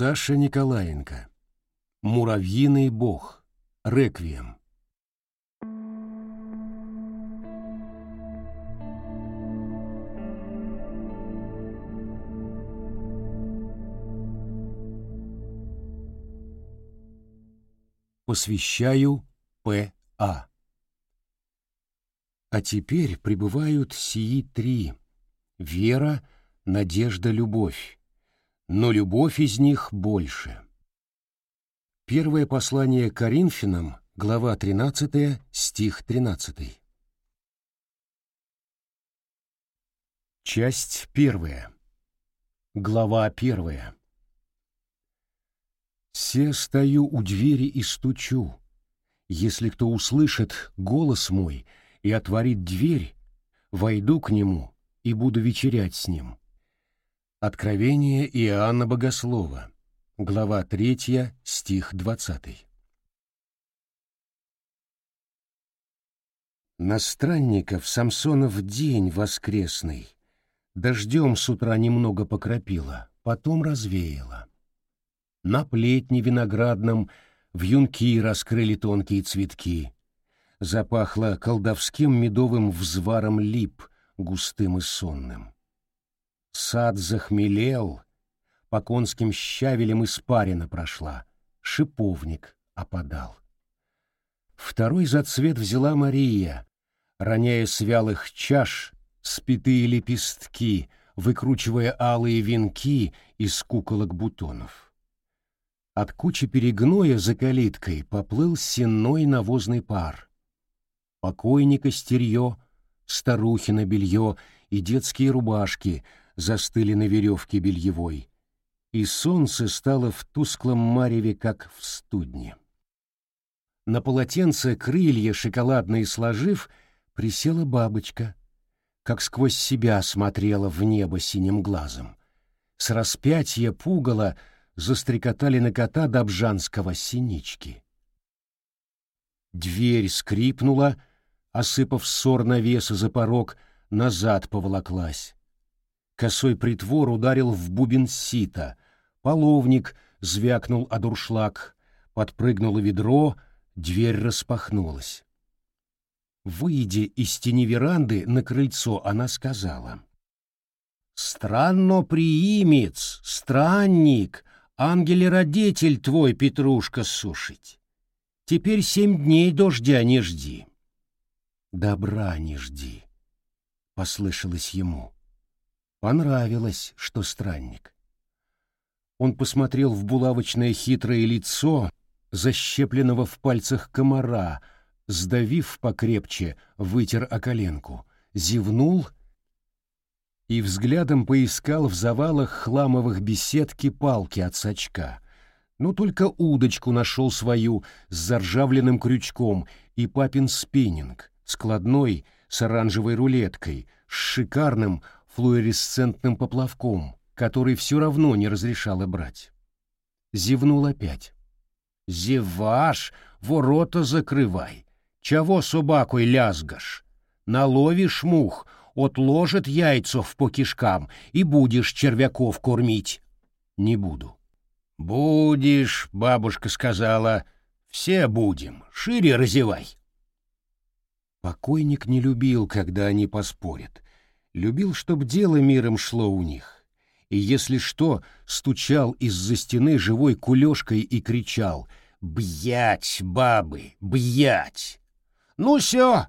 Саша Николаенко. Муравьиный бог. Реквием. Посвящаю П.А. А теперь пребывают сии три — вера, надежда, любовь, но любовь из них больше. Первое послание Коринфянам, глава 13, стих 13. Часть первая. Глава первая. «Се стою у двери и стучу. Если кто услышит голос мой и отворит дверь, войду к нему и буду вечерять с ним». Откровение Иоанна Богослова, глава 3, стих 20. На странников Самсонов день воскресный. Дождем с утра немного покропило, потом развеяло. На плетне виноградном вьюнки раскрыли тонкие цветки. Запахло колдовским медовым взваром лип, густым и сонным. Сад захмелел, по конским щавелям испарина прошла, шиповник опадал. Второй зацвет взяла Мария, роняя с вялых чаш спитые лепестки, выкручивая алые венки из куколок бутонов. От кучи перегноя за калиткой поплыл сенной навозный пар. Покойника стерье, старухина белье и детские рубашки застыли на веревке бельевой, и солнце стало в тусклом мареве, как в студне. На полотенце крылья шоколадные сложив, присела бабочка, как сквозь себя смотрела в небо синим глазом. С распятия пугала — застрекотали на кота Добжанского синички. Дверь скрипнула, осыпав ссор навеса за порог, назад поволоклась. Косой притвор ударил в бубен сита, половник звякнул о дуршлаг, подпрыгнуло ведро, дверь распахнулась. Выйдя из тени веранды на крыльцо, она сказала. «Странно приимец, странник, Ангеле-родитель твой, Петрушка, сушить. Теперь семь дней дождя не жди. Добра не жди, — послышалось ему. Понравилось, что странник. Он посмотрел в булавочное хитрое лицо, защепленного в пальцах комара, сдавив покрепче, вытер о коленку, зевнул — и взглядом поискал в завалах хламовых беседки палки от сачка. Но только удочку нашел свою с заржавленным крючком и папин спиннинг, складной, с оранжевой рулеткой, с шикарным флуоресцентным поплавком, который все равно не разрешало брать. Зевнул опять. «Зеваш, ворота закрывай! Чего собакой лязгаш? Наловишь мух, отложит яйцов по кишкам и будешь червяков кормить. Не буду. Будешь, бабушка сказала, все будем, шире разевай. Покойник не любил, когда они поспорят. Любил, чтоб дело миром шло у них. И если что, стучал из-за стены живой кулешкой и кричал «Бьять, бабы, бьять!» «Ну все,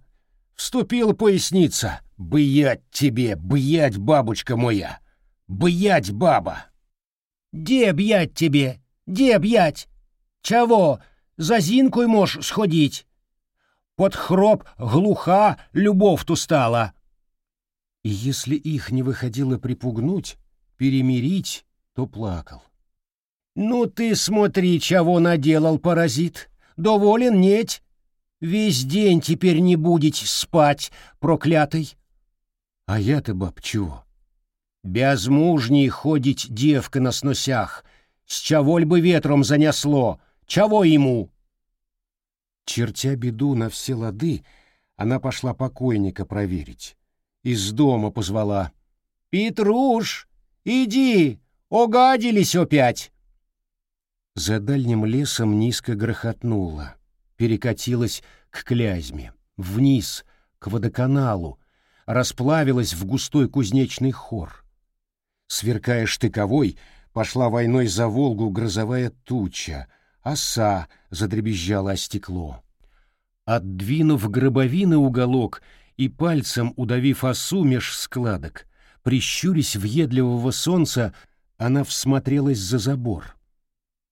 вступила поясница!» Бьять тебе, бьять, бабочка моя! Бьять, баба! Де б'ять тебе? Де б'ять? Чего? За зинкой можешь сходить? Под хроп глуха любовь ту стала. И если их не выходило припугнуть, перемирить, то плакал. Ну ты смотри, чего наделал паразит. Доволен неть? Весь день теперь не будете спать, проклятый. А я-то, баб, чего? Безмужней ходить девка на сносях. С чего бы ветром занесло? Чего ему? Чертя беду на все лады, она пошла покойника проверить. Из дома позвала. «Петруш, иди, огадились опять!» За дальним лесом низко грохотнуло, перекатилось к Клязьме, вниз, к водоканалу, расплавилась в густой кузнечный хор. Сверкая штыковой, пошла войной за Волгу грозовая туча, оса задребезжала о стекло. Отдвинув гробовины уголок и пальцем удавив осу меж складок, прищурясь въедливого солнца, она всмотрелась за забор.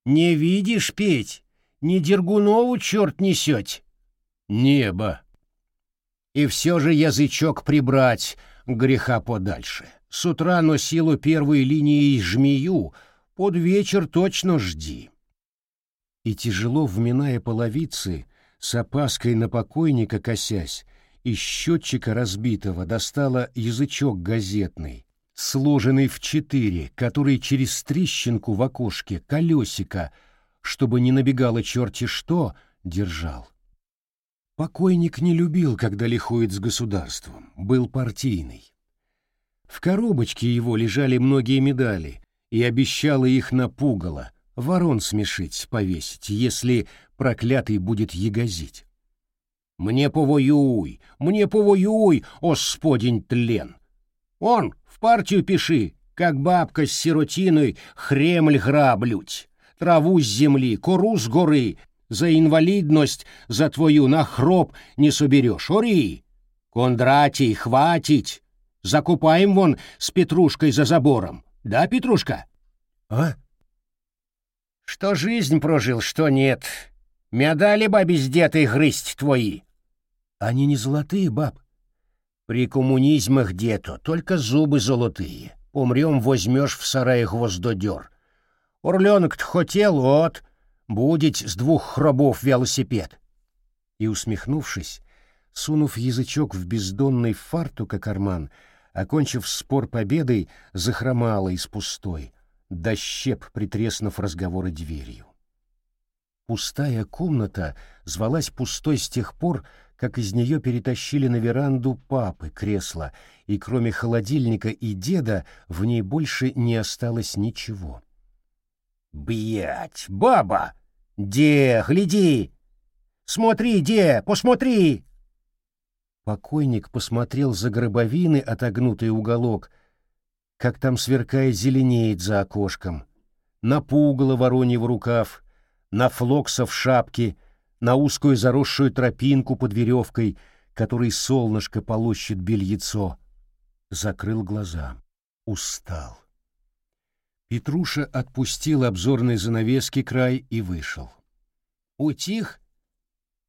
«Не видишь, Петь? Не Дергунову черт несет!» «Небо!» «И все же язычок прибрать, греха подальше. С утра носилу первой линии жмею, под вечер точно жди». И тяжело вминая половицы, с опаской на покойника косясь, из счетчика разбитого достала язычок газетный, сложенный в четыре, который через трещинку в окошке колесика, чтобы не набегало черти что, держал. Покойник не любил, когда лихует с государством, был партийный. В коробочке его лежали многие медали, и обещала их напугало, ворон смешить, повесить, если проклятый будет ягозить. «Мне повоюй, мне повоюй, господень тлен! Он, в партию пиши, как бабка с сиротиной хремль граблють, траву с земли, кору с горы, за инвалидность за твою на хроб не соберешь, ори! Кондратий, хватить! Закупаем вон с Петрушкой за забором, да, Петрушка?» «А?» «Что жизнь прожил, что нет. Медали бабе с детой грызть твои». «Они не золотые, баб». «При коммунизмах где-то, только зубы золотые. Умрем, возьмешь в сарае гвоздодер. Орленок-то хотел, вот, будет с двух хробов велосипед». И, усмехнувшись, сунув язычок в бездонный фартука карман, окончив спор победой, захромала из пустой, до щеп притреснув разговоры дверью. Пустая комната звалась пустой с тех пор, как из нее перетащили на веранду папы кресло, и кроме холодильника и деда в ней больше не осталось ничего. «Бьять, баба! Де, гляди! Смотри, де, посмотри!» Покойник посмотрел за гробовины отогнутый уголок, как там сверкает зеленеет за окошком, на пугало вороньев рукав, на флокса в шапке, на узкую заросшую тропинку под веревкой, которой солнышко полощет бельецо. Закрыл глаза. Устал. Петруша отпустил обзорной занавески край и вышел. «Утих?»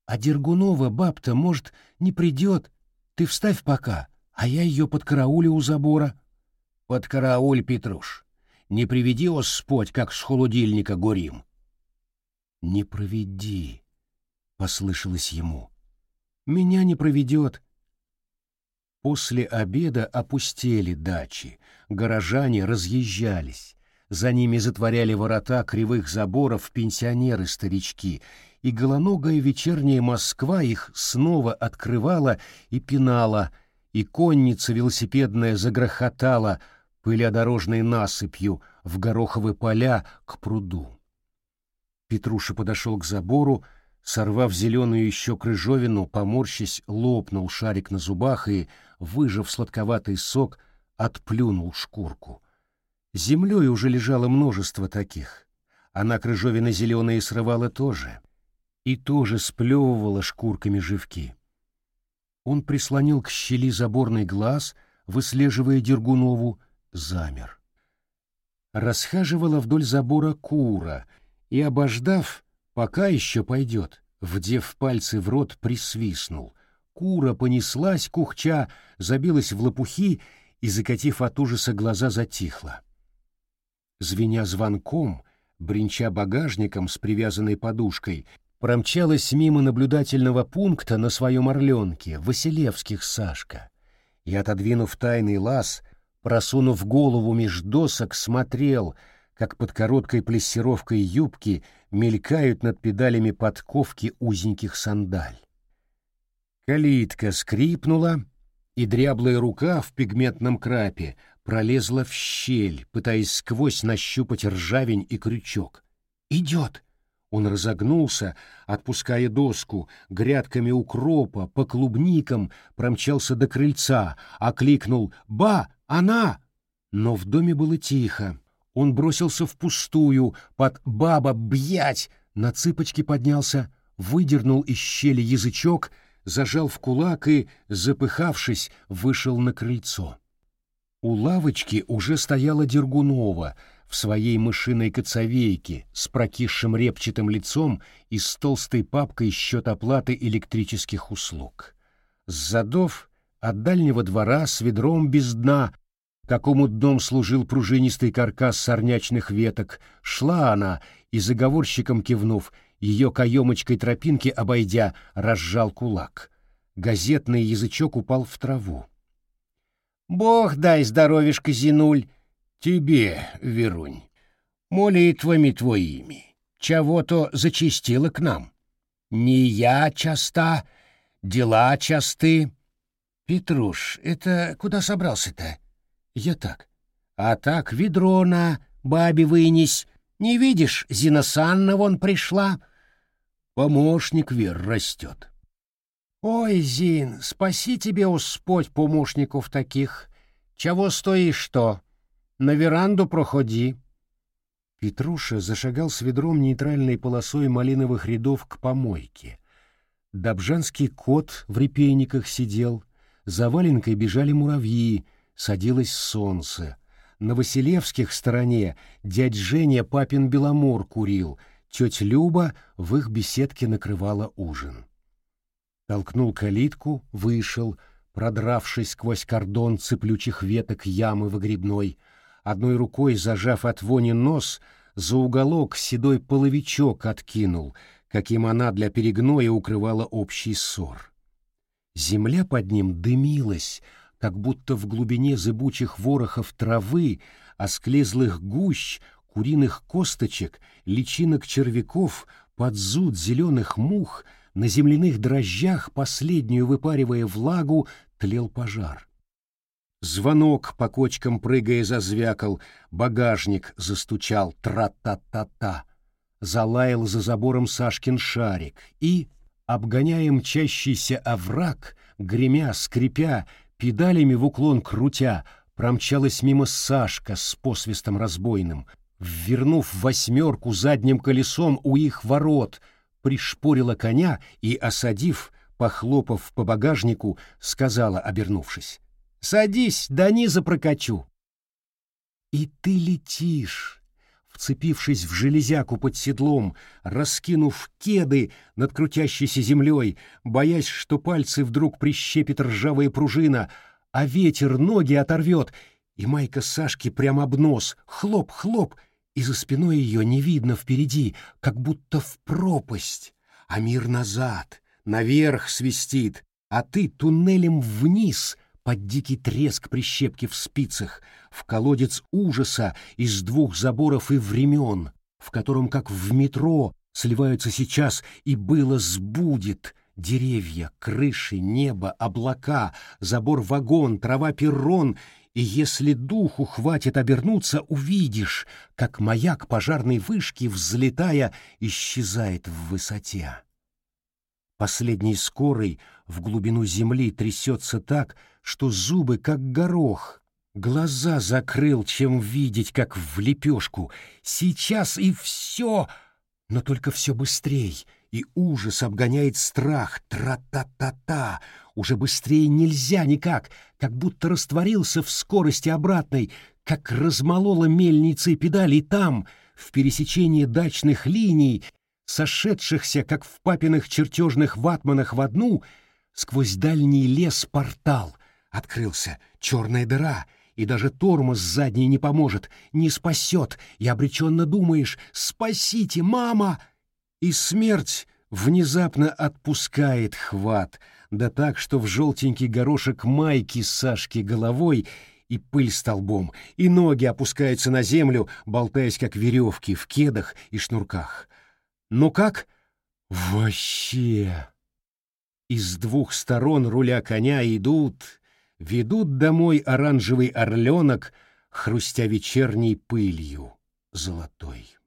«А Дергунова баб-то, может, не придет? Ты вставь пока, а я ее под карауле у забора». «Под карауль, Петруш. Не приведи Господь, как с холодильника горим». «Не проведи», — послышалось ему. «Меня не проведет». После обеда опустели дачи, горожане разъезжались. За ними затворяли ворота кривых заборов пенсионеры-старички, и голоногая вечерняя Москва их снова открывала и пинала, и конница велосипедная загрохотала пылядорожной насыпью в гороховые поля к пруду. Петруша подошел к забору, сорвав зеленую еще крыжовину, поморщись, лопнул шарик на зубах и, выжав сладковатый сок, отплюнул шкурку. Землей уже лежало множество таких. Она крыжовины зеленые срывала тоже. И тоже сплевывала шкурками живки. Он прислонил к щели заборный глаз, выслеживая Дергунову, замер. Расхаживала вдоль забора кура — и, обождав, пока еще пойдет, вдев пальцы в рот, присвистнул. Кура понеслась, кухча, забилась в лопухи и, закатив от ужаса глаза, затихла. Звеня звонком, бренча багажником с привязанной подушкой, промчалась мимо наблюдательного пункта на своем орленке, Василевских Сашка, и, отодвинув тайный лаз, просунув голову меж досок, смотрел — как под короткой плессировкой юбки мелькают над педалями подковки узеньких сандаль. Калитка скрипнула, и дряблая рука в пигментном крапе пролезла в щель, пытаясь сквозь нащупать ржавень и крючок. идет!» Он разогнулся, отпуская доску, грядками укропа, по клубникам, промчался до крыльца, окликнул «Ба! Она!» Но в доме было тихо. Он бросился в пустую, под «Баба! Бьять!» На цыпочки поднялся, выдернул из щели язычок, зажал в кулак и, запыхавшись, вышел на крыльцо. У лавочки уже стояла Дергунова — в своей мышиной коцовейке с прокисшим репчатым лицом и с толстой папкой счет оплаты электрических услуг. С задов от дальнего двора с ведром без дна, какому дном служил пружинистый каркас сорнячных веток, шла она и, заговорщиком кивнув, ее каемочкой тропинки обойдя, разжал кулак. Газетный язычок упал в траву. «Бог дай здоровишко, Зинуль!» Тебе, Верунь, молитвами твоими, чего-то зачистило к нам. Не я часта, дела часты. Петруш, это куда собрался-то? Я так. А так ведро на бабе вынес. Не видишь, Зина Санна вон пришла. Помощник Вер растет. Ой, Зин, спаси тебе, Господь, помощников таких. Чего стоишь что? На веранду проходи. Петруша зашагал с ведром нейтральной полосой малиновых рядов к помойке. Добжанский кот в репейниках сидел, за валенкой бежали муравьи, садилось солнце. На Василевских стороне дядь Женя папин Беломор курил, тетя Люба в их беседке накрывала ужин. Толкнул калитку, вышел, продравшись сквозь кордон цеплючих веток ямы выгребной, одной рукой зажав от вони нос, за уголок седой половичок откинул, каким она для перегноя укрывала общий ссор. Земля под ним дымилась, как будто в глубине зыбучих ворохов травы, осклезлых гущ, куриных косточек, личинок червяков, под зуд зеленых мух, на земляных дрожжах, последнюю выпаривая влагу, тлел пожар. Звонок по кочкам прыгая зазвякал, багажник застучал тра-та-та-та. Залаял за забором Сашкин шарик и, обгоняя мчащийся овраг, гремя, скрипя, педалями в уклон крутя, промчалась мимо Сашка с посвистом разбойным, ввернув восьмерку задним колесом у их ворот, пришпорила коня и, осадив, похлопав по багажнику, сказала, обернувшись, Садись, до низа прокачу. И ты летишь, вцепившись в железяку под седлом, раскинув кеды над крутящейся землей, боясь, что пальцы вдруг прищепит ржавая пружина, а ветер ноги оторвет, и майка Сашки прямо об нос, хлоп-хлоп, и за спиной ее не видно впереди, как будто в пропасть, а мир назад, наверх свистит, а ты туннелем вниз — под дикий треск прищепки в спицах, в колодец ужаса из двух заборов и времен, в котором, как в метро, сливаются сейчас и было сбудет деревья, крыши, небо, облака, забор-вагон, трава-перрон, и если духу хватит обернуться, увидишь, как маяк пожарной вышки, взлетая, исчезает в высоте. Последний скорый в глубину земли трясется так, что зубы как горох. Глаза закрыл, чем видеть, как в лепешку. Сейчас и все, но только все быстрей, и ужас обгоняет страх. Тра-та-та-та. Уже быстрее нельзя никак, как будто растворился в скорости обратной, как размолола мельница и педали, там, в пересечении дачных линий, сошедшихся, как в папиных чертежных ватманах в одну, сквозь дальний лес портал. Открылся черная дыра, и даже тормоз задний не поможет, не спасет, и обреченно думаешь «Спасите, мама!» И смерть внезапно отпускает хват, да так, что в желтенький горошек майки Сашки головой и пыль столбом, и ноги опускаются на землю, болтаясь как веревки в кедах и шнурках. Ну как? Вообще. Из двух сторон руля коня идут, ведут домой оранжевый орленок, хрустя вечерней пылью золотой.